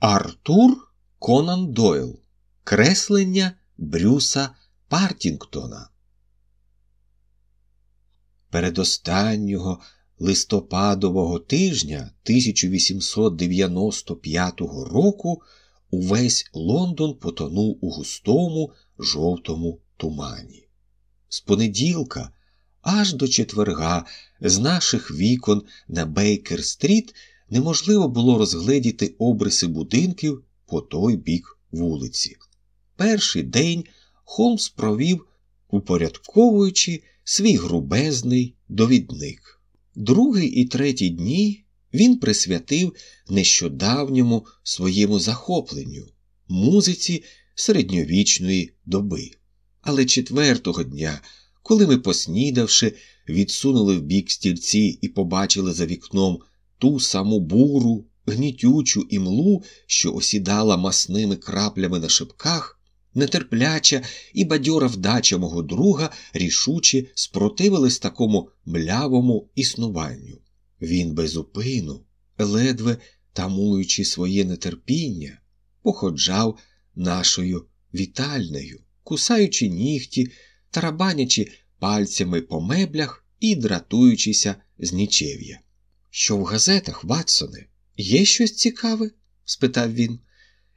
Артур Конан Дойл. Креслення Брюса Партінгтона. Передостаннього листопадового тижня 1895 року увесь Лондон потонув у густому жовтому тумані. З понеділка аж до четверга з наших вікон на Бейкер-стріт неможливо було розгледіти обриси будинків по той бік вулиці. Перший день Холмс провів, упорядковуючи свій грубезний довідник. Другий і третій дні він присвятив нещодавньому своєму захопленню музиці середньовічної доби. Але четвертого дня, коли ми, поснідавши, відсунули в бік стільці і побачили за вікном ту саму буру, гнітючу імлу, що осідала масними краплями на шипках, нетерпляча і бадьора вдача мого друга рішуче спротивились такому млявому існуванню. Він безупину, ледве тамуючи своє нетерпіння, походжав нашою вітальнею, кусаючи нігті, тарабанячи пальцями по меблях і дратуючися з нічев'я. Що в газетах, Ватсоне, є щось цікаве? спитав він.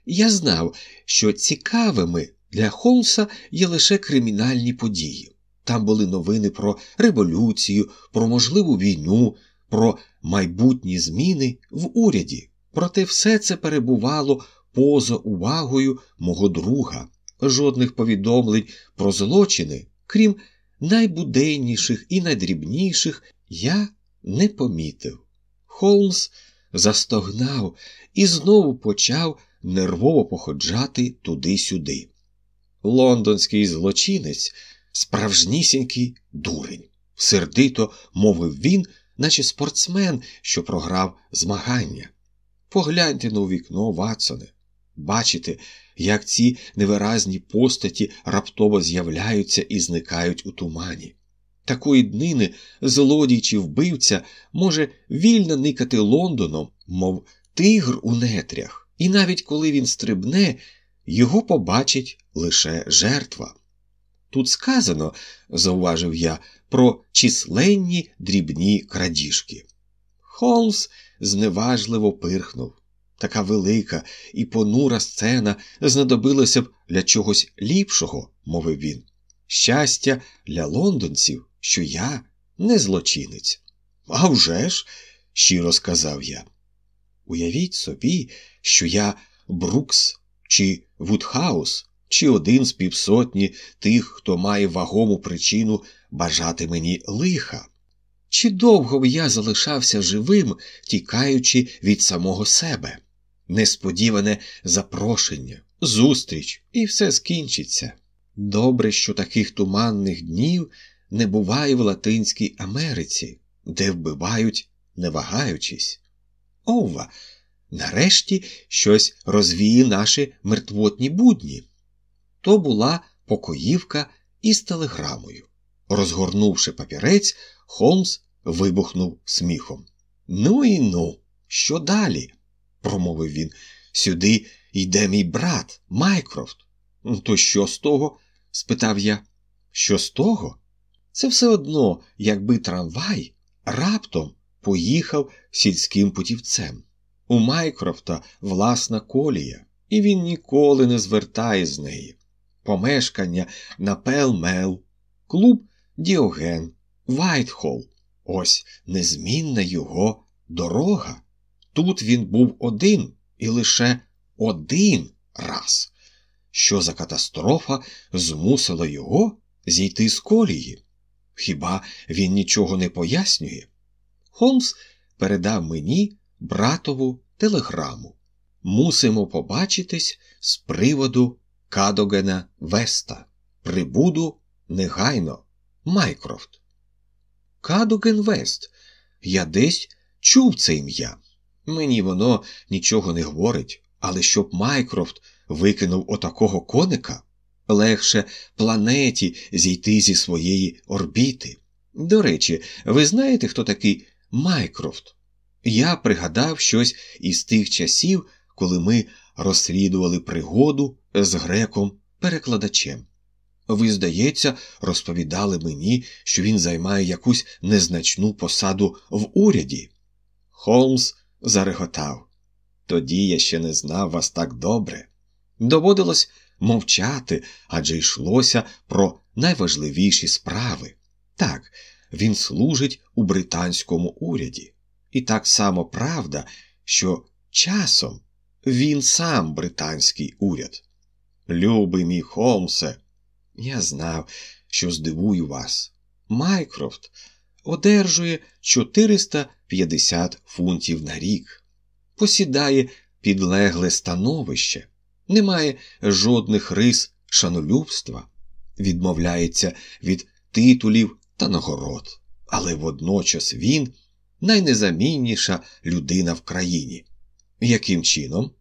Я знав, що цікавими для Холмса є лише кримінальні події. Там були новини про революцію, про можливу війну, про майбутні зміни в уряді. Проте все це перебувало поза увагою мого друга. Жодних повідомлень про злочини, крім найбуденніших і найдрібніших, я не помітив. Холмс застогнав і знову почав нервово походжати туди-сюди. Лондонський злочинець, справжнісінький дурень, сердито мовив він, наче спортсмен, що програв змагання. Погляньте на вікно, Ватсоне. Бачите, як ці невиразні постаті раптово з'являються і зникають у тумані. Такої днини злодій чи вбивця може вільно никати Лондоном, мов тигр у нетрях, і навіть коли він стрибне, його побачить лише жертва. Тут сказано, зауважив я, про численні дрібні крадіжки. Холмс зневажливо пирхнув. Така велика і понура сцена знадобилася б для чогось ліпшого, мовив він. Щастя для лондонців, що я не злочинець. «А вже ж», – щиро сказав я. Уявіть собі, що я Брукс чи Вудхаус, чи один з півсотні тих, хто має вагому причину бажати мені лиха. Чи довго б я залишався живим, тікаючи від самого себе? Несподіване запрошення, зустріч, і все скінчиться. Добре, що таких туманних днів не буває в Латинській Америці, де вбивають, не вагаючись. Ова, нарешті щось розвіє наші мертвотні будні. То була покоївка із телеграмою. Розгорнувши папірець, Холмс вибухнув сміхом. Ну і ну, що далі? промовив він. Сюди йде мій брат Майкрофт. То що з того? спитав я. Що з того? Це все одно, якби трамвай раптом поїхав сільським путівцем. У Майкрофта власна колія, і він ніколи не звертає з неї. Помешкання на Пел-Мел, клуб Діоген, Вайтхол. Ось незмінна його дорога. Тут він був один і лише один раз. Що за катастрофа змусила його зійти з колії? Хіба він нічого не пояснює? Холмс передав мені братову телеграму. Мусимо побачитись з приводу Кадогена Веста. Прибуду негайно, Майкрофт. Кадоген Вест. Я десь чув це ім'я. Мені воно нічого не говорить, але щоб Майкрофт викинув отакого коника, легше планеті зійти зі своєї орбіти. До речі, ви знаєте, хто такий Майкрофт? Я пригадав щось із тих часів, коли ми розслідували пригоду з греком-перекладачем. Ви, здається, розповідали мені, що він займає якусь незначну посаду в уряді. Холмс зареготав. Тоді я ще не знав вас так добре. Доводилось мовчати, адже йшлося про найважливіші справи. Так, він служить у британському уряді. І так само правда, що часом він сам британський уряд. Любий мій Холмсе, я знав, що здивую вас. Майкрофт одержує 450 фунтів на рік, посідає підлегле становище, не має жодних рис шанолюбства, відмовляється від титулів та нагород, але водночас він найнезамінніша людина в країні. Яким чином?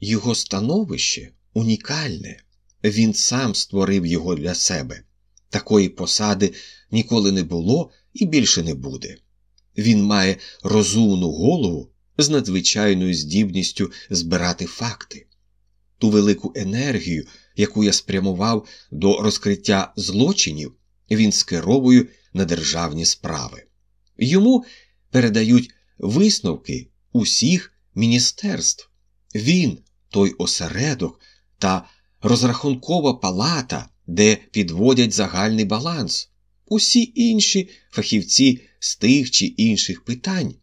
Його становище унікальне. Він сам створив його для себе. Такої посади ніколи не було і більше не буде. Він має розумну голову з надзвичайною здібністю збирати факти. Ту велику енергію, яку я спрямував до розкриття злочинів, він скеровує на державні справи. Йому передають висновки усіх міністерств. Він той осередок та розрахункова палата, де підводять загальний баланс, усі інші фахівці з тих чи інших питань,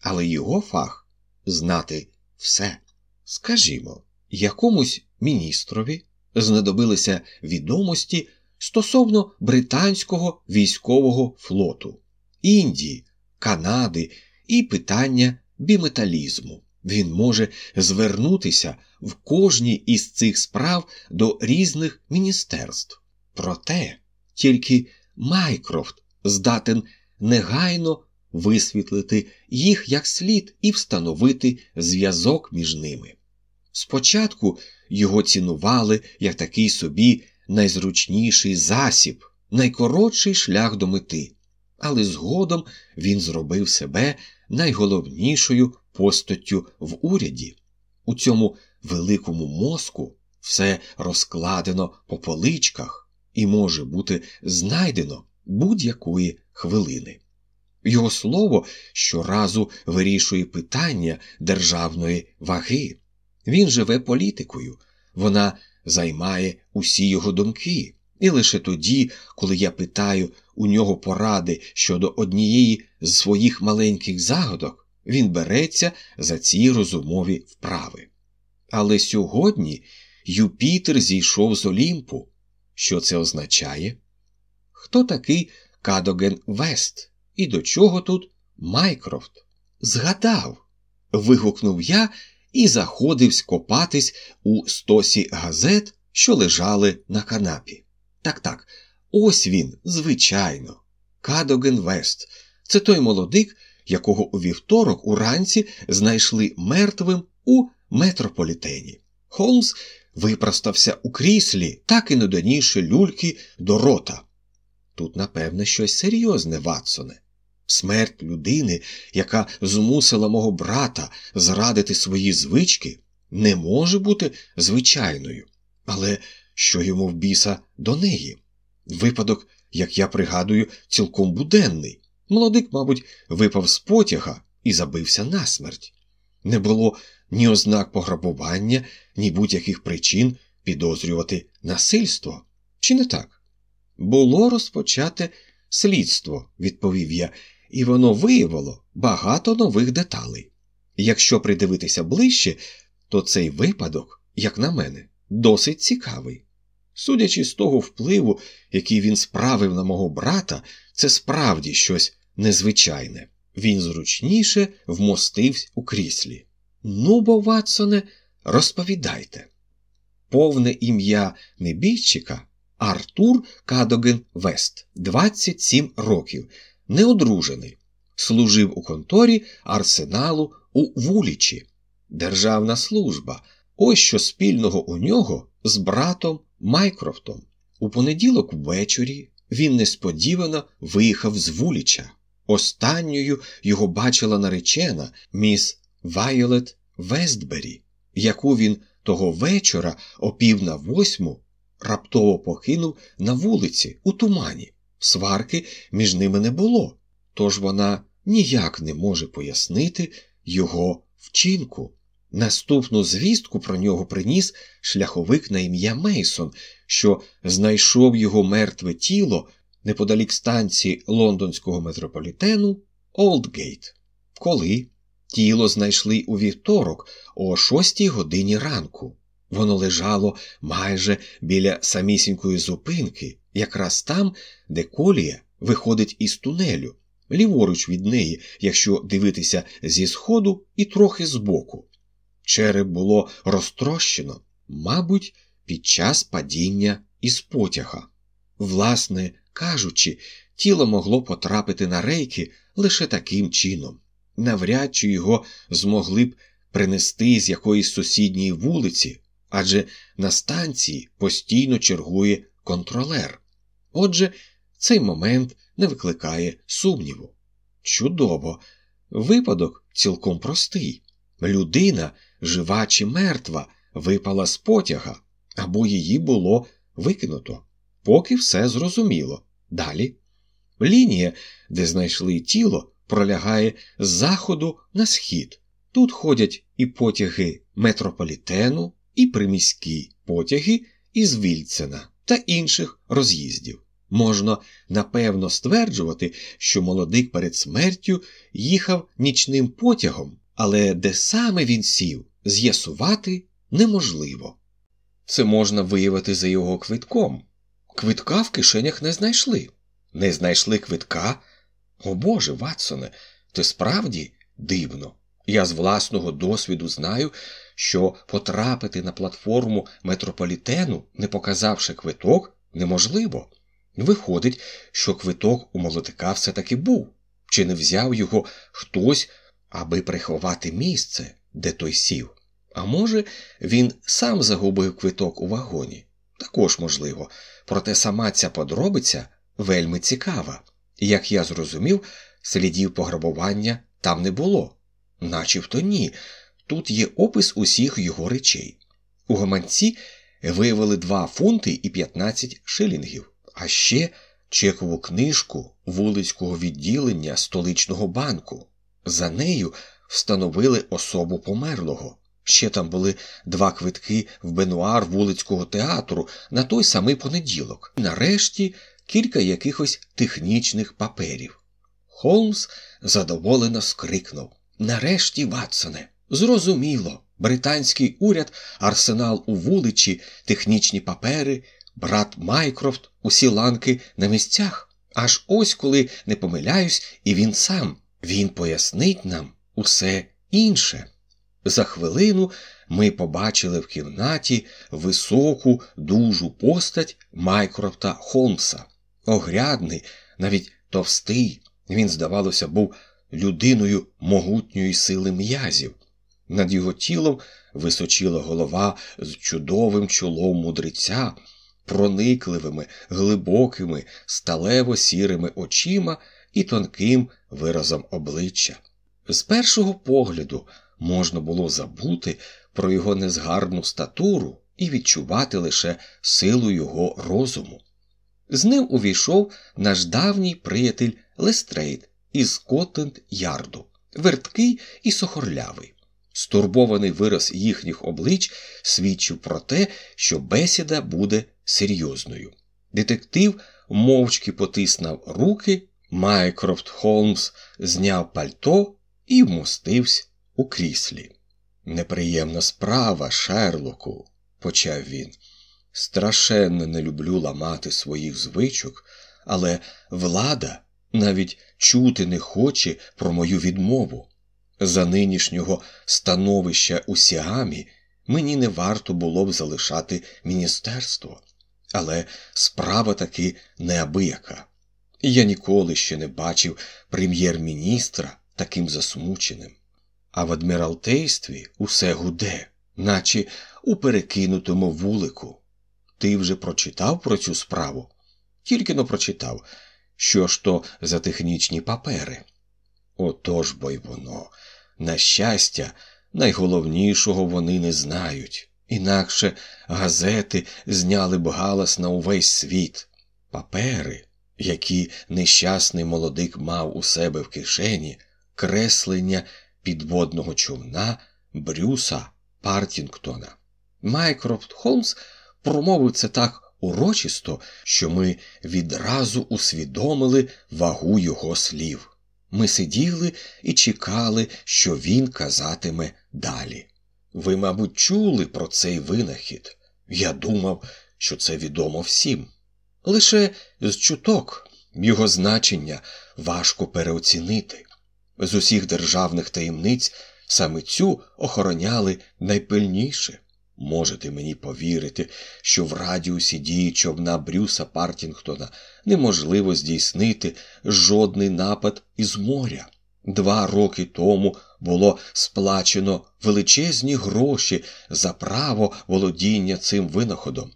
але його фах знати все. Скажімо, якомусь міністрові знадобилися відомості стосовно британського військового флоту, Індії, Канади і питання біметалізму. Він може звернутися в кожній із цих справ до різних міністерств. Проте тільки Майкрофт здатен негайно висвітлити їх як слід і встановити зв'язок між ними. Спочатку його цінували як такий собі найзручніший засіб, найкоротший шлях до мети, але згодом він зробив себе найголовнішою постаттю в уряді. У цьому великому мозку все розкладено по поличках і може бути знайдено будь-якої хвилини. Його слово щоразу вирішує питання державної ваги. Він живе політикою, вона займає усі його думки, і лише тоді, коли я питаю у нього поради щодо однієї з своїх маленьких загадок, він береться за ці розумові вправи. Але сьогодні Юпітер зійшов з Олімпу. Що це означає? Хто такий Кадоген Вест? І до чого тут Майкрофт? Згадав. вигукнув я і заходився копатись у стосі газет, що лежали на канапі. Так так, ось він, звичайно. Кадоген Вест. Це той молодик, якого у вівторок уранці знайшли мертвим у метрополітені. Холмс випростався у кріслі, так і не люльки до рота. Тут, напевне, щось серйозне, Ватсоне. Смерть людини, яка змусила мого брата зрадити свої звички, не може бути звичайною. Але що йому в біса до неї? Випадок, як я пригадую, цілком буденний. Молодик, мабуть, випав з потяга і забився насмерть. Не було ні ознак пограбування, ні будь-яких причин підозрювати насильство. Чи не так? Було розпочате слідство, відповів я, і воно виявило багато нових деталей. Якщо придивитися ближче, то цей випадок, як на мене, досить цікавий. Судячи з того впливу, який він справив на мого брата, це справді щось незвичайне. Він зручніше вмостився у кріслі. Ну, бо, Ватсоне, розповідайте. Повне ім'я небіжчика Артур Кадоген Вест, 27 років, неодружений, служив у конторі арсеналу у вулічі. Державна служба. Ось що спільного у нього з братом Майкрофтом. У понеділок ввечері він несподівано виїхав з вуліча. Останньою його бачила наречена міс Вайолет Вестбері. яку він того вечора, о пів на восьму, раптово покинув на вулиці у тумані. Сварки між ними не було, тож вона ніяк не може пояснити його вчинку. Наступну звістку про нього приніс шляховик на ім'я Мейсон, що знайшов його мертве тіло неподалік станції лондонського метрополітену Олдгейт. Коли тіло знайшли у вівторок о шостій годині ранку. Воно лежало майже біля самісінької зупинки, якраз там, де колія виходить із тунелю, ліворуч від неї, якщо дивитися зі сходу і трохи збоку. Череп було розтрощено, мабуть, під час падіння із потяга. Власне кажучи, тіло могло потрапити на рейки лише таким чином. Навряд чи його змогли б принести з якоїсь сусідньої вулиці, адже на станції постійно чергує контролер. Отже, цей момент не викликає сумніву. Чудово, випадок цілком простий. Людина, жива чи мертва, випала з потяга, або її було викинуто. Поки все зрозуміло. Далі. Лінія, де знайшли тіло, пролягає з заходу на схід. Тут ходять і потяги метрополітену, і приміські потяги із Вільцена та інших роз'їздів. Можна напевно стверджувати, що молодик перед смертю їхав нічним потягом, але де саме він сів, з'ясувати неможливо. Це можна виявити за його квитком. Квитка в кишенях не знайшли. Не знайшли квитка? О Боже, Ватсоне, ти справді дивно. Я з власного досвіду знаю, що потрапити на платформу метрополітену, не показавши квиток, неможливо. Виходить, що квиток у молодика все таки був, чи не взяв його хтось, аби приховати місце, де той сів. А може, він сам загубив квиток у вагоні. Також можливо, проте сама ця подробиця вельми цікава. Як я зрозумів, слідів пограбування там не було. Начебто ні. Тут є опис усіх його речей. У гаманці виявили 2 фунти і 15 шилінгів, а ще чекову книжку вулицького відділення столичного банку. За нею встановили особу померлого. Ще там були два квитки в бенуар вулицького театру на той самий понеділок. Нарешті кілька якихось технічних паперів. Холмс задоволено скрикнув Нарешті, Ватсоне, зрозуміло, британський уряд, арсенал у вуличі, технічні папери, брат Майкрофт, усі ланки на місцях. Аж ось коли не помиляюсь, і він сам. Він пояснить нам усе інше. За хвилину ми побачили в кімнаті високу, дужу постать Майкрофта Холмса. Огрядний, навіть товстий, він, здавалося, був людиною могутньої сили м'язів. Над його тілом височила голова з чудовим чолом мудреця, проникливими, глибокими, сталево сірими очима і тонким виразом обличчя. З першого погляду можна було забути про його незграбну статуру і відчувати лише силу його розуму. З ним увійшов наш давній приятель Лестрейд із Скотленд Ярду, верткий і сухорлявий. Стурбований вираз їхніх облич свідчив про те, що бесіда буде серйозною. Детектив мовчки потиснув руки, Майкрофт Холмс зняв пальто і вмостився у кріслі. Неприємна справа, Шерлоку, почав він. Страшенно не люблю ламати своїх звичок, але влада навіть чути не хоче про мою відмову. За нинішнього становища у Сіамі мені не варто було б залишати міністерство, але справа таки неабияка. Я ніколи ще не бачив прем'єр-міністра таким засмученим. А в адміралтействі усе гуде, наче у перекинутому вулику. Ти вже прочитав про цю справу? Тільки но прочитав, що ж то за технічні папери. Отож бо й воно. На щастя, найголовнішого вони не знають. Інакше газети зняли б галас на увесь світ. Папери, які нещасний молодик мав у себе в кишені, креслення підводного човна Брюса Партінгтона. Майкрофт Холмс промовив це так урочисто, що ми відразу усвідомили вагу його слів. Ми сиділи і чекали, що він казатиме далі. Ви, мабуть, чули про цей винахід. Я думав, що це відомо всім. Лише з чуток його значення важко переоцінити. З усіх державних таємниць саме цю охороняли найпильніше. Можете мені повірити, що в радіусі дії човна Брюса Партінгтона неможливо здійснити жодний напад із моря. Два роки тому було сплачено величезні гроші за право володіння цим винаходом.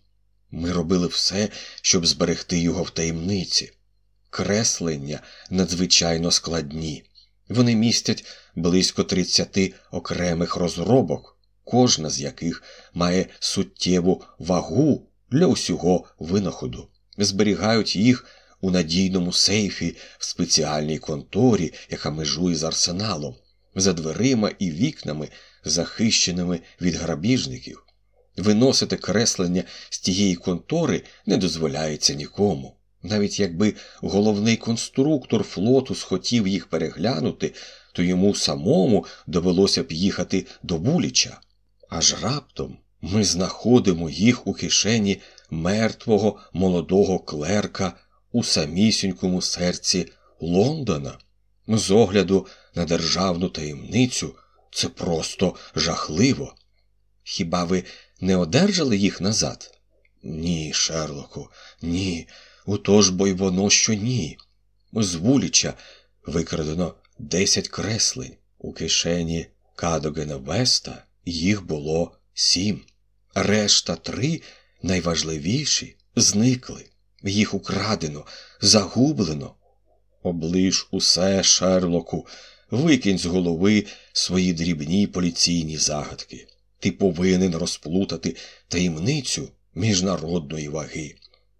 Ми робили все, щоб зберегти його в таємниці. Креслення надзвичайно складні. Вони містять близько 30 окремих розробок, кожна з яких має суттєву вагу для усього винаходу, зберігають їх у надійному сейфі в спеціальній конторі, яка межує з арсеналом, за дверима і вікнами, захищеними від грабіжників. Виносити креслення з тієї контори не дозволяється нікому. Навіть якби головний конструктор флоту схотів їх переглянути, то йому самому довелося б їхати до Буліча. Аж раптом ми знаходимо їх у кишені мертвого молодого клерка у самісінькому серці Лондона. З огляду на державну таємницю це просто жахливо. Хіба ви не одержали їх назад? Ні, Шерлоку, ні. Отож бо й воно, що ні. З вуліча викрадено десять креслень. У кишені Кадогена Веста їх було сім. Решта три найважливіші зникли. Їх украдено, загублено. Оближ усе, Шерлоку, викинь з голови свої дрібні поліційні загадки. Ти повинен розплутати таємницю міжнародної ваги.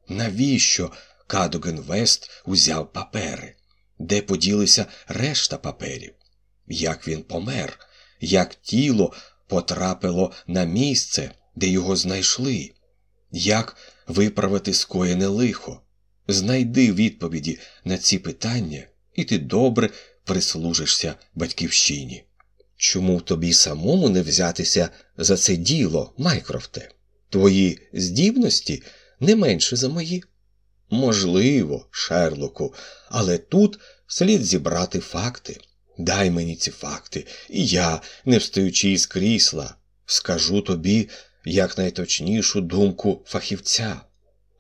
Навіщо Кадоген Вест узяв папери? Де поділися решта паперів? Як він помер, як тіло потрапило на місце, де його знайшли? Як виправити скоєне лихо? Знайди відповіді на ці питання, і ти добре прислужишся батьківщині. Чому тобі самому не взятися за це діло, Майкрофте? Твої здібності не менше за мої? Можливо, Шерлоку, але тут слід зібрати факти. Дай мені ці факти, і я, не встаючи із крісла, скажу тобі якнайточнішу думку фахівця,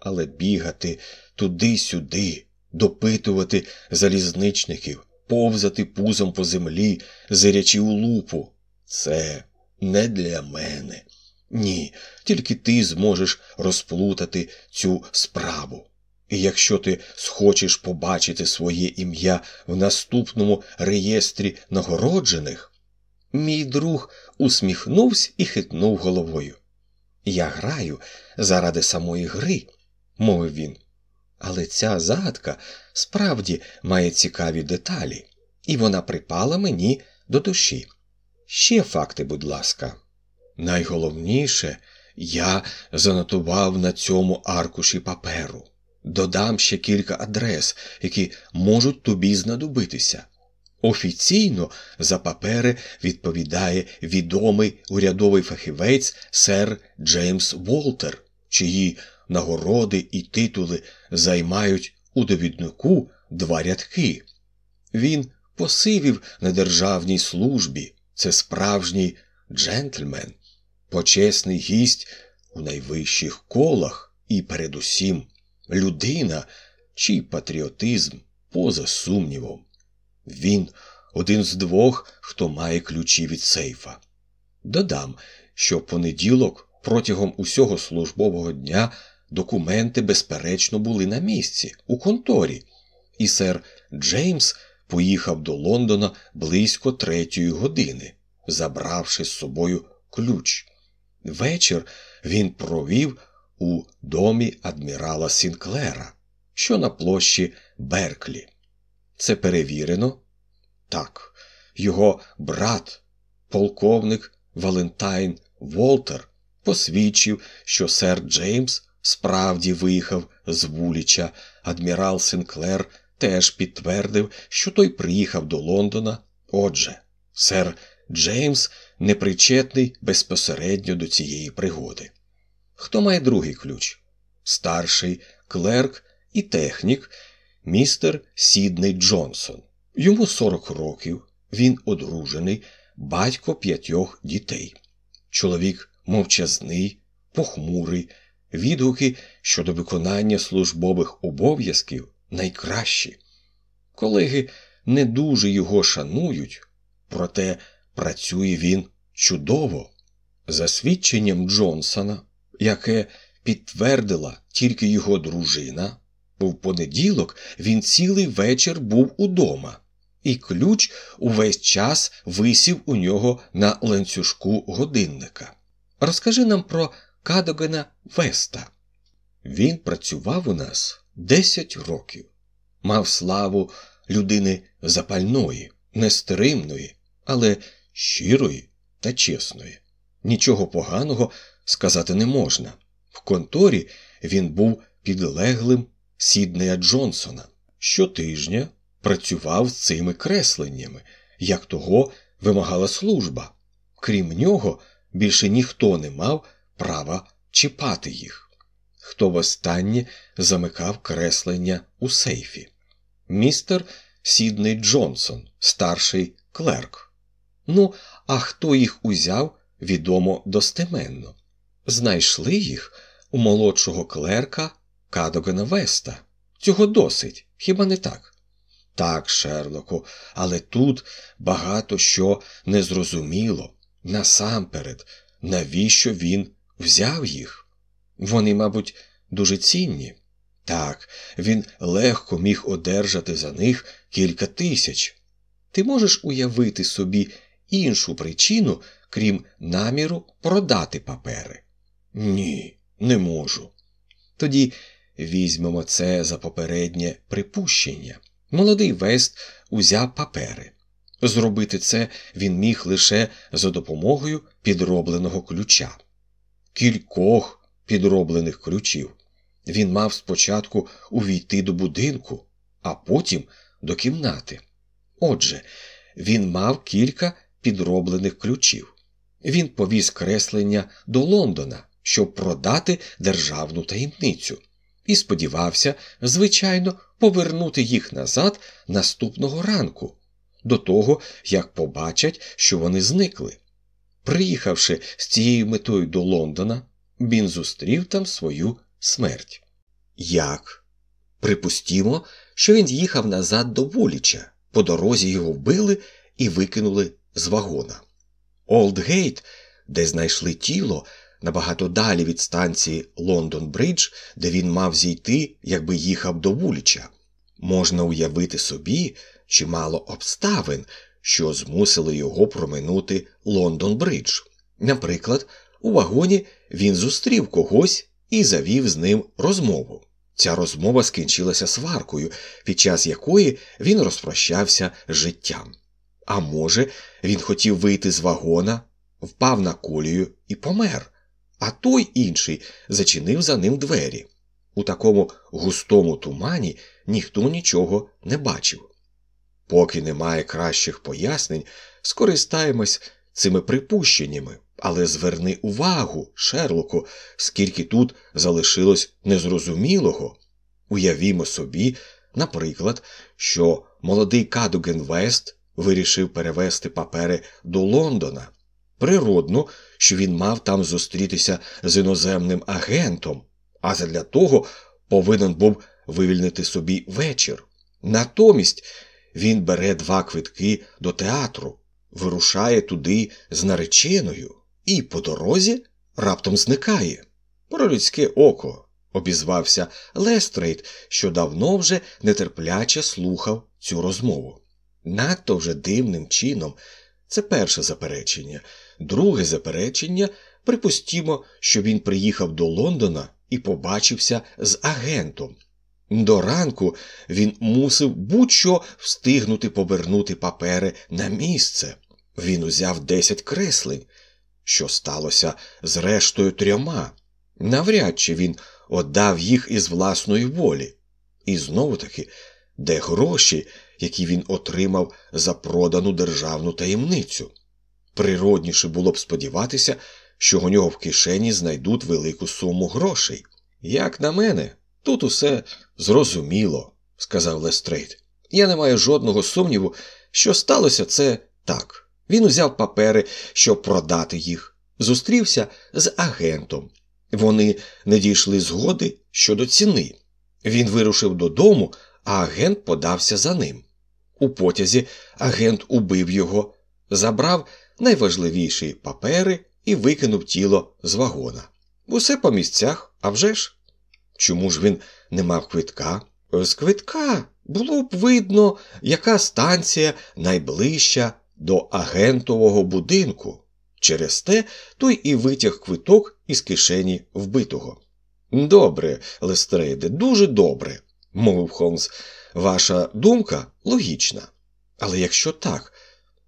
але бігати туди-сюди, допитувати залізничників, повзати пузом по землі, зирячи у лупу. Це не для мене. Ні, тільки ти зможеш розплутати цю справу. І якщо ти схочеш побачити своє ім'я в наступному реєстрі нагороджених, мій друг усміхнувся і хитнув головою. Я граю заради самої гри, мовив він. Але ця загадка справді має цікаві деталі, і вона припала мені до душі. Ще факти, будь ласка. Найголовніше, я занотував на цьому аркуші паперу. Додам ще кілька адрес, які можуть тобі знадобитися. Офіційно за папери відповідає відомий урядовий фахівець сер Джеймс Волтер, чиї нагороди і титули займають у довіднику два рядки. Він посивів на державній службі, це справжній джентльмен, почесний гість у найвищих колах і, передусім, людина, чий патріотизм поза сумнівом. Він один з двох, хто має ключі від сейфа. Додам, що в понеділок протягом усього службового дня документи, безперечно, були на місці, у конторі, і сер Джеймс поїхав до Лондона близько третьої години. забравши з собою ключ. Вечір він провів у домі адмірала Сінклера, що на площі Берклі. Це перевірено? Так, його брат, полковник Валентайн Волтер, посвідчив, що сер Джеймс справді виїхав з вуліча. Адмірал Синклер теж підтвердив, що той приїхав до Лондона. Отже, сер Джеймс непричетний безпосередньо до цієї пригоди. Хто має другий ключ? Старший клерк і технік, містер Сідней Джонсон. Йому 40 років, він одружений, батько п'ятьох дітей. Чоловік мовчазний, похмурий, відгуки щодо виконання службових обов'язків найкращі. Колеги не дуже його шанують, проте працює він чудово. За свідченням Джонсона, яке підтвердила тільки його дружина, в понеділок він цілий вечір був удома, і ключ увесь час висів у нього на ланцюжку годинника. Розкажи нам про Кадогена Веста. Він працював у нас 10 років, мав славу людини запальної, нестримної, але щирої та чесної. Нічого поганого сказати не можна. В конторі він був підлеглим Сіднея Джонсона. Щотижня працював з цими кресленнями, як того вимагала служба. Крім нього, більше ніхто не мав права чіпати їх. Хто востаннє замикав креслення у сейфі? Містер Сідней Джонсон, старший клерк. Ну, а хто їх узяв, відомо достеменно. Знайшли їх у молодшого клерка Кадогена Веста. Цього досить, хіба не так? Так, Шерлоку, але тут багато що незрозуміло. Насамперед, навіщо він взяв їх? Вони, мабуть, дуже цінні. Так, він легко міг одержати за них кілька тисяч. Ти можеш уявити собі іншу причину, крім наміру продати папери? Ні, не можу. Тоді візьмемо це за попереднє припущення. Молодий Вест узяв папери. Зробити це він міг лише за допомогою підробленого ключа. Кількох підроблених ключів. Він мав спочатку увійти до будинку, а потім до кімнати. Отже, він мав кілька підроблених ключів. Він повіз креслення до Лондона, щоб продати державну таємницю, і сподівався, звичайно, повернути їх назад наступного ранку, до того, як побачать, що вони зникли. Приїхавши з цією метою до Лондона, він зустрів там свою смерть. Як? Припустімо, що він їхав назад до Вуліча, по дорозі його вбили і викинули з вагона. Олдгейт, де знайшли тіло, набагато далі від станції Лондон Бридж, де він мав зійти, якби їхав до Вуліча. Можна уявити собі чимало обставин, що змусили його проминути Лондон Бридж. Наприклад, у вагоні він зустрів когось і завів з ним розмову. Ця розмова скінчилася сваркою, під час якої він розпрощався з життям. А може, він хотів вийти з вагона, впав на колію і помер, а той інший зачинив за ним двері. У такому густому тумані ніхто нічого не бачив. Поки немає кращих пояснень, скористаємось цими припущеннями, але зверни увагу, Шерлоку, скільки тут залишилось незрозумілого. Уявімо собі, наприклад, що молодий Кадуген Вест вирішив перевести папери до Лондона. Природно, що він мав там зустрітися з іноземним агентом, а задля того повинен був вивільнити собі вечір. Натомість він бере два квитки до театру, вирушає туди з нареченою і по дорозі раптом зникає. Про людське око, обізвався Лестрейд, що давно вже нетерпляче слухав цю розмову. Надто вже дивним чином Це перше заперечення. Друге заперечення припустімо, що він приїхав до Лондона і побачився з агентом. До ранку він мусив будь-що встигнути повернути папери на місце. Він узяв десять креслень, що сталося з рештою трьома. Навряд чи він отдав їх із власної волі. І знову таки, де гроші, які він отримав за продану державну таємницю. Природніше було б сподіватися, що у нього в кишені знайдуть велику суму грошей. Як на мене, тут усе зрозуміло, сказав Лестрейд. Я не маю жодного сумніву, що сталося це так. Він узяв папери, щоб продати їх, зустрівся з агентом. Вони не дійшли згоди щодо ціни. Він вирушив додому, а агент подався за ним. У потязі агент убив його, забрав найважливіші папери і викинув тіло з вагона. Усе по місцях, а вже ж. Чому ж він не мав квитка? З квитка було б видно, яка станція найближча до агентового будинку. Через те той і витяг квиток із кишені вбитого. Добре, Лестрейде, дуже добре, мовив Холмс. Ваша думка логічна. Але якщо так,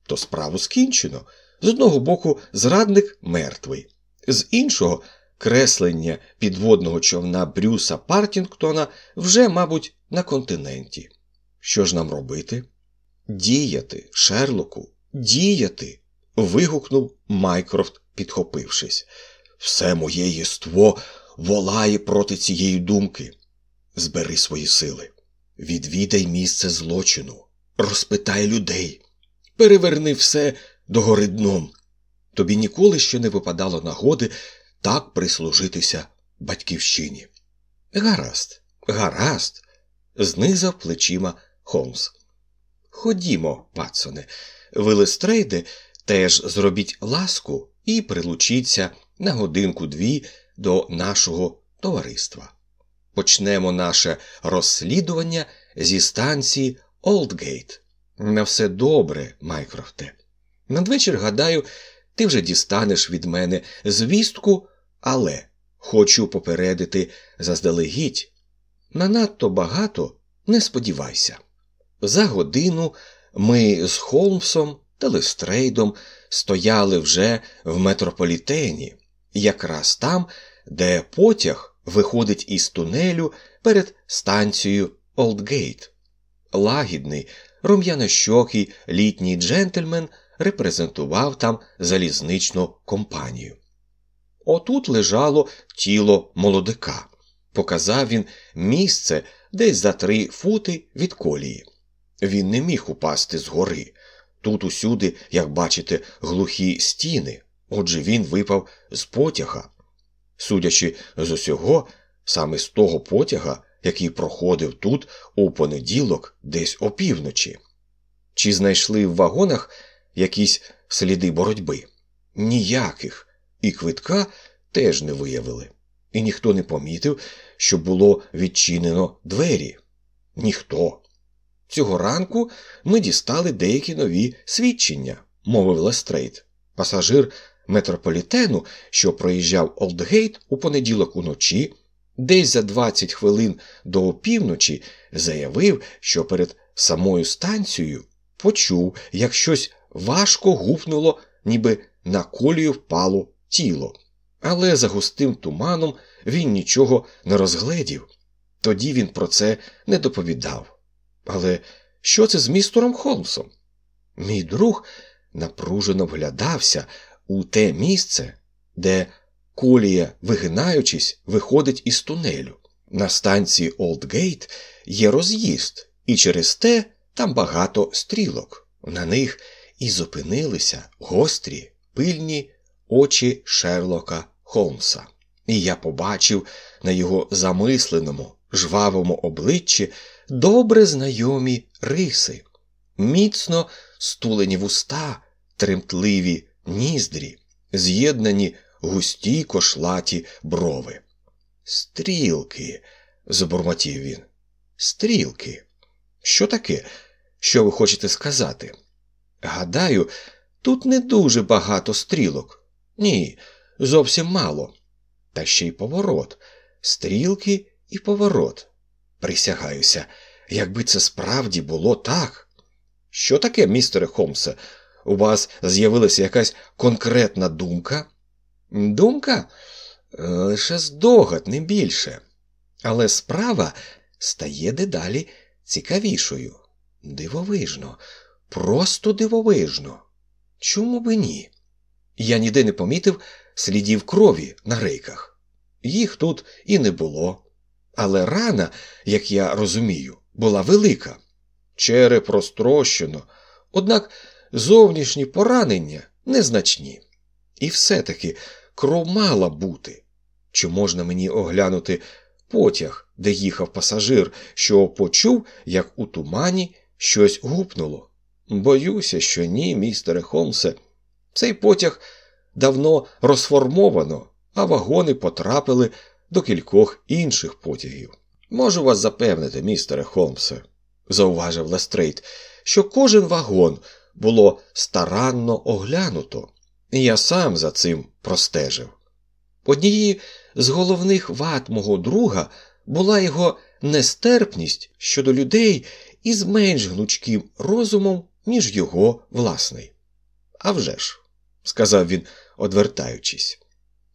то справу скінчено. З одного боку, зрадник мертвий, з іншого креслення підводного човна Брюса Партінгтона вже, мабуть, на континенті. Що ж нам робити? Діяти, Шерлоку, діяти. вигукнув Майкрофт, підхопившись. Все моє єство волає проти цієї думки. Збери свої сили, відвідай місце злочину, розпитай людей, переверни все догори дном. Тобі ніколи ще не випадало нагоди так прислужитися батьківщині. Гаразд, гаразд, знизав плечима Холмс. Ходімо, пацоне, ви теж зробіть ласку і прилучіться на годинку дві до нашого товариства. Почнемо наше розслідування зі станції Олдгейт. На все добре, Майкрофте. Надвечір, гадаю, ти вже дістанеш від мене звістку, але хочу попередити заздалегідь. На надто багато не сподівайся. За годину ми з Холмсом та Лестрейдом стояли вже в метрополітені, якраз там, де потяг виходить із тунелю перед станцією Олдгейт. Лагідний, рум'янощокий літній джентльмен репрезентував там залізничну компанію. Отут лежало тіло молодика. Показав він місце десь за три фути від колії. Він не міг упасти згори. Тут усюди, як бачите, глухі стіни, отже він випав з потяга. Судячи з усього, саме з того потяга, який проходив тут у понеділок, десь опівночі. Чи знайшли в вагонах якісь сліди боротьби? Ніяких, і квитка теж не виявили. І ніхто не помітив, що було відчинено двері. Ніхто. Цього ранку ми дістали деякі нові свідчення, мовив Лестрейд. Пасажир метрополітену, що проїжджав Олдгейт у понеділок уночі, десь за 20 хвилин до опівночі заявив, що перед самою станцією почув, як щось важко гупнуло, ніби на колію впало тіло. Але за густим туманом він нічого не розгледів. Тоді він про це не доповідав. Але що це з містером Холмсом? Мій друг напружено вглядався у те місце, де колія, вигинаючись, виходить із тунелю. На станції Олдгейт є роз'їзд, і через те там багато стрілок. На них і зупинилися гострі, пильні очі Шерлока Холмса. І я побачив на його замисленому, жвавому обличчі добре знайомі риси, міцно стулені вуста, тремтливі ніздрі, з'єднані густі кошлаті брови. Стрілки, забурмотів він. Стрілки. Що таке? Що ви хочете сказати? Гадаю, Тут не дуже багато стрілок. Ні, зовсім мало. Та ще й поворот, стрілки і поворот. Присягаюся, якби це справді було так. Що таке, містере Холмсе? У вас з'явилася якась конкретна думка? Думка? Е, лише здогад, не більше. Але справа стає дедалі цікавішою. Дивовижно, просто дивовижно. Чому би ні? Я ніде не помітив слідів крові на рейках. Їх тут і не було. Але рана, як я розумію, була велика. Череп розтрощено, однак зовнішні поранення незначні. І все-таки кров мала бути. Чи можна мені оглянути потяг, де їхав пасажир, що почув, як у тумані щось гупнуло? Боюся, що ні, містере Холмсе. Цей потяг давно розформовано, а вагони потрапили до кількох інших потягів. Можу вас запевнити, містере Холмсе, зауважив Лестрейд, що кожен вагон було старанно оглянуто, і я сам за цим простежив. Однією з головних вад мого друга була його нестерпність щодо людей із менш гнучким розумом, ніж його власний. «А вже ж», – сказав він, одвертаючись.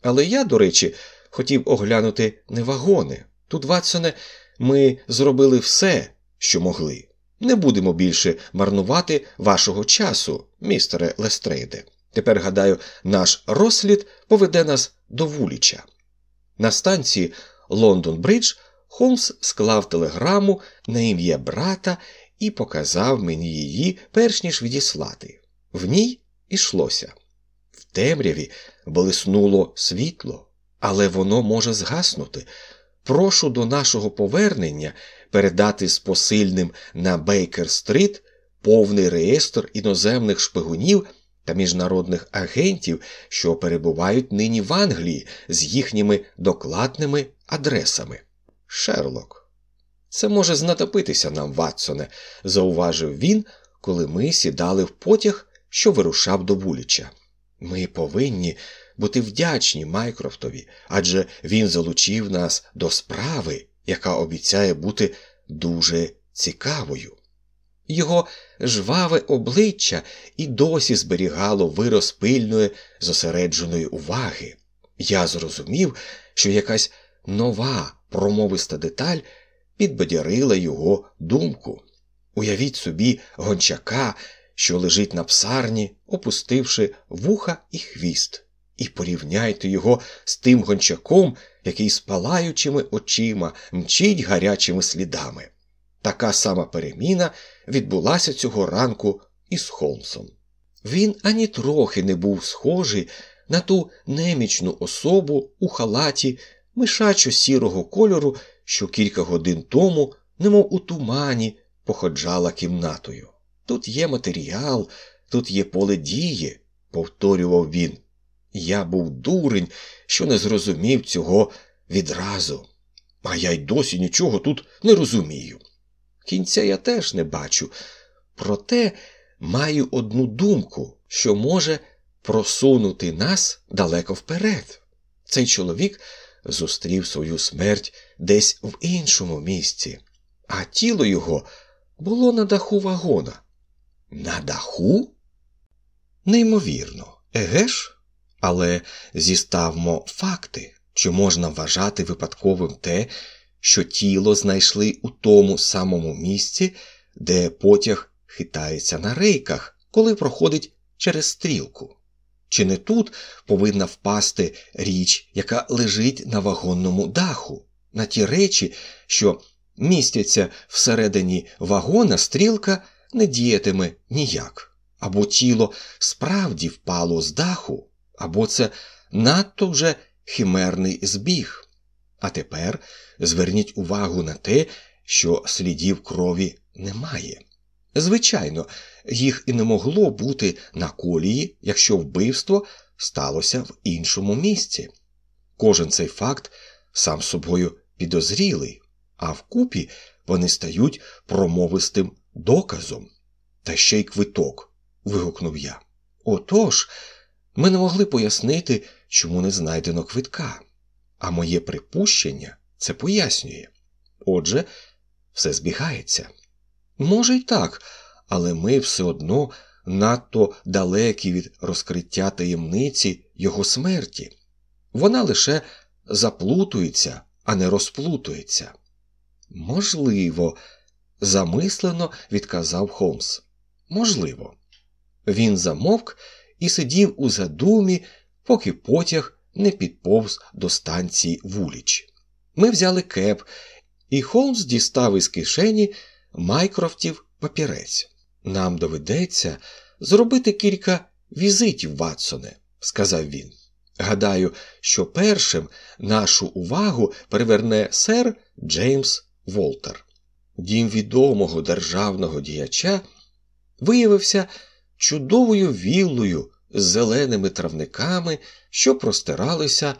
Але я, до речі, хотів оглянути не вагони. Тут, Ватсоне, ми зробили все, що могли. Не будемо більше марнувати вашого часу, містере Лестрейде. Тепер, гадаю, наш розслід поведе нас до вуліча. На станції Лондон Бридж Холмс склав телеграму на ім'я брата і показав мені її, перш ніж відіслати. В ній ішлося. В темряві блиснуло світло, але воно може згаснути. Прошу до нашого повернення передати з посильним на Бейкер-стрит повний реєстр іноземних шпигунів та міжнародних агентів, що перебувають нині в Англії з їхніми докладними адресами. Шерлок. Це може знадобитися нам, Ватсоне, зауважив він, коли ми сідали в потяг, що вирушав до вуліча. Ми повинні бути вдячні Майкрофтові, адже він залучив нас до справи, яка обіцяє бути дуже цікавою. Його жваве обличчя і досі зберігало вираз пильної, зосередженої уваги. Я зрозумів, що якась нова промовиста деталь підбадярила його думку. Уявіть собі гончака, що лежить на псарні, опустивши вуха і хвіст, і порівняйте його з тим гончаком, який з палаючими очима мчить гарячими слідами. Така сама переміна відбулася цього ранку із Холмсом. Він ані трохи не був схожий на ту немічну особу у халаті мишачо сірого кольору, що кілька годин тому, немов у тумані, походжала кімнатою. Тут є матеріал, тут є поле дії, повторював він. Я був дурень, що не зрозумів цього відразу. А я й досі нічого тут не розумію. Кінця я теж не бачу, проте маю одну думку, що може просунути нас далеко вперед. Цей чоловік зустрів свою смерть десь в іншому місці, а тіло його було на даху вагона. На даху? Неймовірно, еге ж? Але зіставмо факти, чи можна вважати випадковим те, що тіло знайшли у тому самому місці, де потяг хитається на рейках, коли проходить через стрілку. Чи не тут повинна впасти річ, яка лежить на вагонному даху, на ті речі, що містяться всередині вагона, стрілка не діятиме ніяк, або тіло справді впало з даху, або це надто вже химерний збіг. А тепер зверніть увагу на те, що слідів крові немає. Звичайно, їх і не могло бути на колії, якщо вбивство сталося в іншому місці. Кожен цей факт сам собою підозрілий, а вкупі вони стають промовистим доказом. Та ще й квиток. вигукнув я. Отож, ми не могли пояснити, чому не знайдено квитка, а моє припущення це пояснює. Отже, все збігається. Може, й так, але ми все одно надто далекі від розкриття таємниці його смерті. Вона лише заплутується, а не розплутується. Можливо, замислено відказав Холмс. Можливо. Він замовк і сидів у задумі, поки потяг не підповз до станції вуліч. Ми взяли кеп, і Холмс дістав із кишені Майкрофтів папірець. Нам доведеться зробити кілька візитів, Ватсоне, сказав він. Гадаю, що першим нашу увагу приверне сер Джеймс Волтер. Дім відомого державного діяча виявився чудовою віллою з зеленими травниками, що простиралися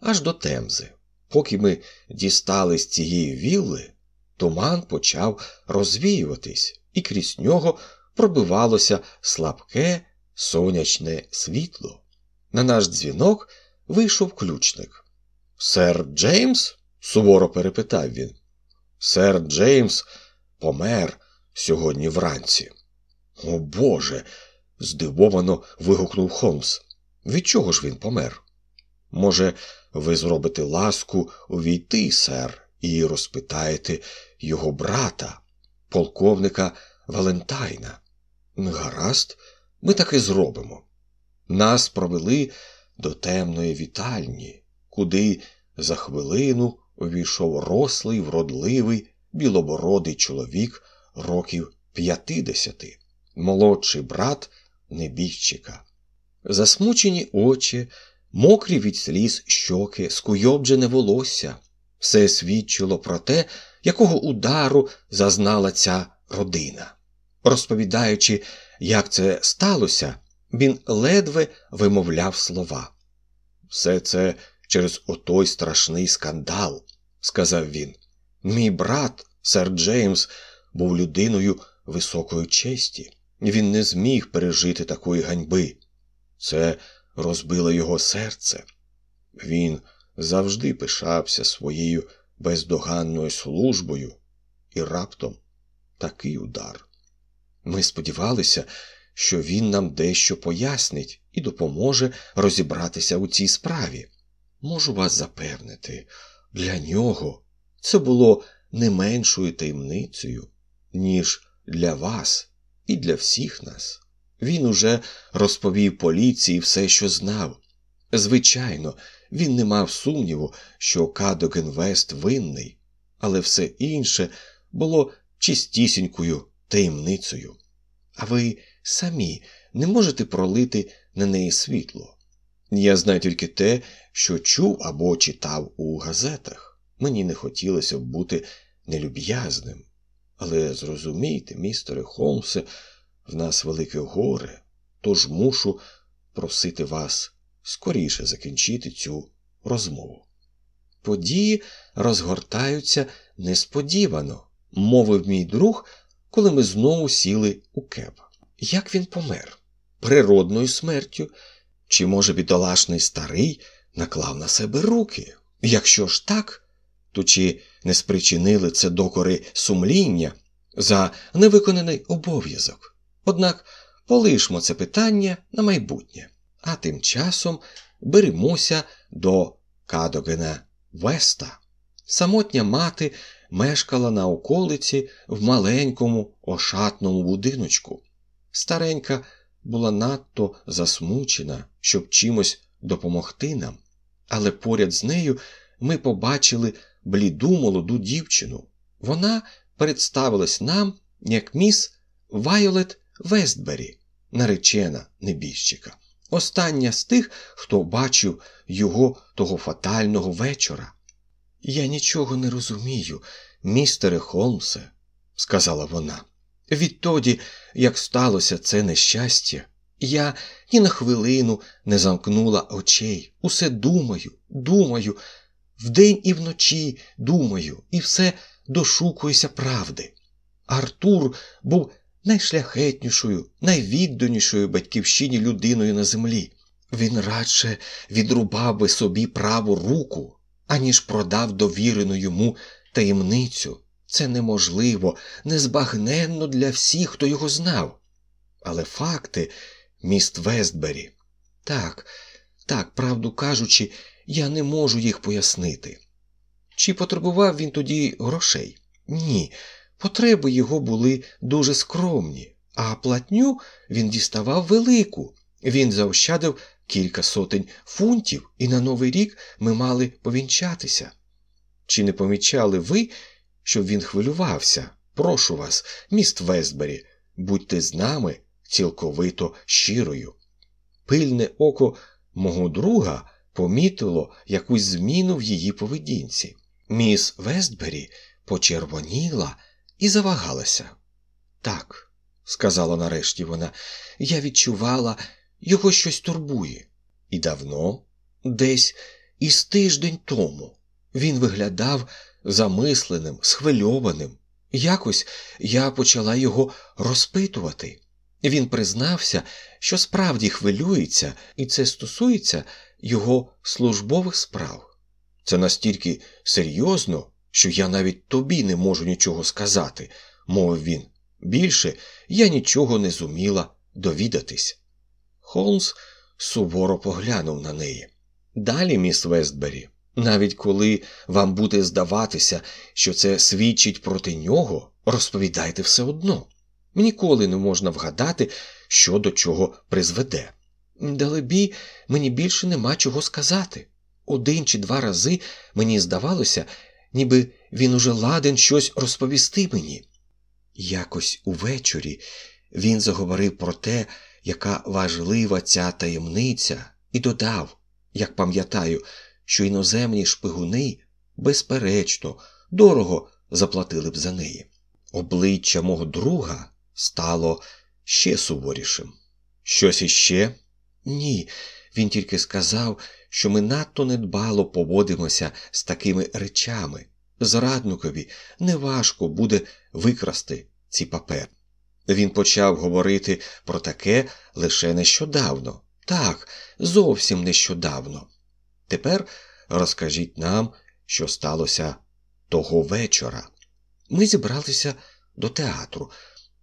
аж до темзи. Поки ми дістали з цієї вілли, туман почав розвіюватись, і крізь нього пробивалося слабке сонячне світло. На наш дзвінок вийшов ключник. Сер Джеймс? суворо перепитав він. Сер Джеймс помер сьогодні вранці. О Боже. здивовано вигукнув Холмс. Від чого ж він помер? Може, ви зробите ласку увійти, сер, і розпитаєте його брата, полковника Валентайна. Гаразд, ми так і зробимо. Нас провели до темної вітальні, куди за хвилину увійшов рослий, вродливий, білобородий чоловік років п'ятидесяти, молодший брат небіжчика. Засмучені очі, мокрі від сліз щоки, скуйобджене волосся. Все свідчило про те, якого удару зазнала ця родина. Розповідаючи, як це сталося, він ледве вимовляв слова. Все це через отой страшний скандал, сказав він. Мій брат, сер Джеймс, був людиною високої честі. Він не зміг пережити такої ганьби. Це розбило його серце. Він завжди пишався своєю бездоганною службою, і раптом такий удар. Ми сподівалися, що він нам дещо пояснить і допоможе розібратися у цій справі. Можу вас запевнити, для нього це було не меншою таємницею, ніж для вас і для всіх нас. Він уже розповів поліції все, що знав. Звичайно, він не мав сумніву, що Кадоген Вест винний, але все інше було чистісінькою таємницею. А ви самі не можете пролити на неї світло. Я знаю тільки те, що чув або читав у газетах. Мені не хотілося б бути нелюб'язним. Але зрозумійте, містере Холмсе, в нас велике горе, тож мушу просити вас скоріше закінчити цю розмову. Події розгортаються несподівано, мовив мій друг, коли ми знову сіли у кеп. Як він помер? Природною смертю? Чи, може, бідолашний старий наклав на себе руки? Якщо ж так, то чи не спричинили це докори сумління за невиконаний обов'язок? Однак полишмо це питання на майбутнє, а тим часом беремося до Кадогена Веста. Самотня мати мешкала на околиці в маленькому ошатному будиночку. Старенька була надто засмучена, щоб чимось допомогти нам, але поряд з нею ми побачили бліду молоду дівчину. Вона представилась нам як міс Вайолет Вестбері, наречена небіжчика. Остання з тих, хто бачив його того фатального вечора. Я нічого не розумію, містере Холмсе, сказала вона. Відтоді, як сталося це нещастя, я ні на хвилину не замкнула очей. Усе думаю, думаю, вдень і вночі думаю, і все дошукуюся правди. Артур був найшляхетнішою, найвідданішою батьківщині людиною на землі. Він радше відрубав би собі праву руку, аніж продав довірену йому таємницю. Це неможливо, незбагненно для всіх, хто його знав. Але факти, міст Вестбері, так, так, правду кажучи, я не можу їх пояснити. Чи потребував він тоді грошей? Ні. Потреби його були дуже скромні, а платню він діставав велику. Він заощадив кілька сотень фунтів, і на Новий рік ми мали повінчатися. Чи не помічали ви, щоб він хвилювався? Прошу вас, міст Вестбері, будьте з нами цілковито щирою. Пильне око мого друга помітило якусь зміну в її поведінці. Міс Вестбері почервоніла і завагалася. Так, сказала нарешті вона, я відчувала, його щось турбує. І давно, десь із тиждень тому, він виглядав замисленим, схвильованим. Якось я почала його розпитувати. Він признався, що справді хвилюється, і це стосується його службових справ. Це настільки серйозно, що я навіть тобі не можу нічого сказати, мовив він. Більше я нічого не зуміла довідатись. Холмс суворо поглянув на неї. Далі, міс Вестбері, навіть коли вам буде здаватися, що це свідчить проти нього, розповідайте все одно. Ніколи не можна вгадати, що до чого призведе. Далебі, мені більше нема чого сказати. Один чи два рази мені здавалося, ніби він уже ладен щось розповісти мені. Якось увечері він заговорив про те, яка важлива ця таємниця, і додав, як пам'ятаю, що іноземні шпигуни, безперечно, дорого заплатили б за неї. Обличчя мого друга стало ще суворішим. Щось іще? Ні, він тільки сказав, що ми надто недбало поводимося з такими речами. Зрадникові неважко буде викрасти ці папери. Він почав говорити про таке лише нещодавно. Так, зовсім нещодавно. Тепер розкажіть нам, що сталося того вечора. Ми зібралися до театру.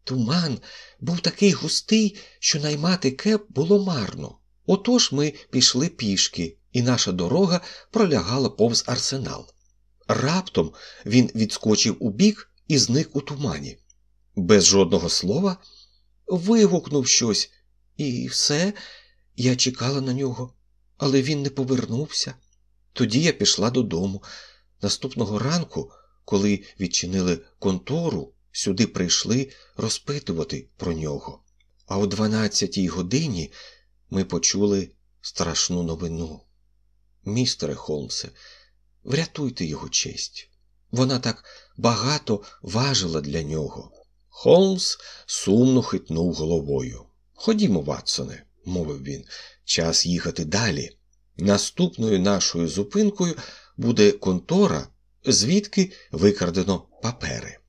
Туман був такий густий, що наймати кеп було марно. Отож ми пішли пішки, і наша дорога пролягала повз арсенал. Раптом він відскочив у бік і зник у тумані. Без жодного слова вигукнув щось, і все, я чекала на нього, але він не повернувся. Тоді я пішла додому. Наступного ранку, коли відчинили контору, сюди прийшли розпитувати про нього. А о дванадцятій годині ми почули страшну новину. Містере Холмсе, врятуйте його честь. Вона так багато важила для нього. Холмс сумно хитнув головою. Ходімо, Ватсоне, мовив він, час їхати далі. Наступною нашою зупинкою буде контора, звідки викрадено папери.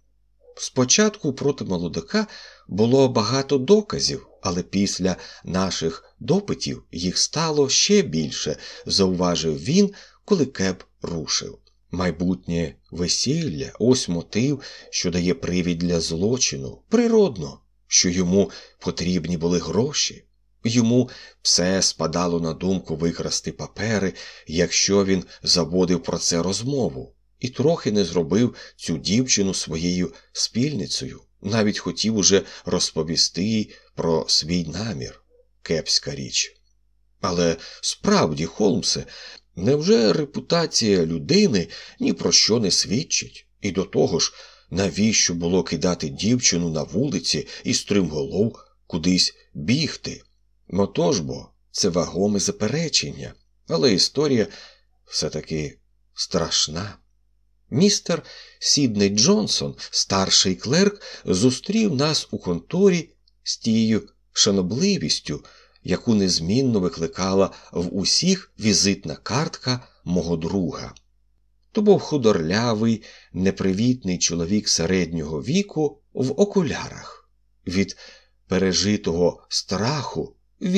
Спочатку проти молодика було багато доказів, але після наших допитів їх стало ще більше, зауважив він, коли кеп рушив. Майбутнє весілля, ось мотив, що дає привід для злочину. Природно, що йому потрібні були гроші. Йому все спадало на думку викрасти папери, якщо він заводив про це розмову, і трохи не зробив цю дівчину своєю спільницею, навіть хотів уже розповісти їй про свій намір. Кепська річ. Але справді, Холмсе, невже репутація людини ні про що не свідчить? І до того ж, навіщо було кидати дівчину на вулиці і стримголов кудись бігти? Ну тож бо, це вагоме заперечення, але історія все-таки страшна. Містер Сідней Джонсон, старший клерк, зустрів нас у конторі з тією шанобливістю, яку незмінно викликала в усіх візитна картка мого друга. То був худорлявий, непривітний чоловік середнього віку в окулярах. Від пережитого страху він